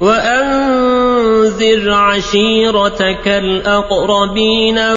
وأنذر عشيرتك الأقربين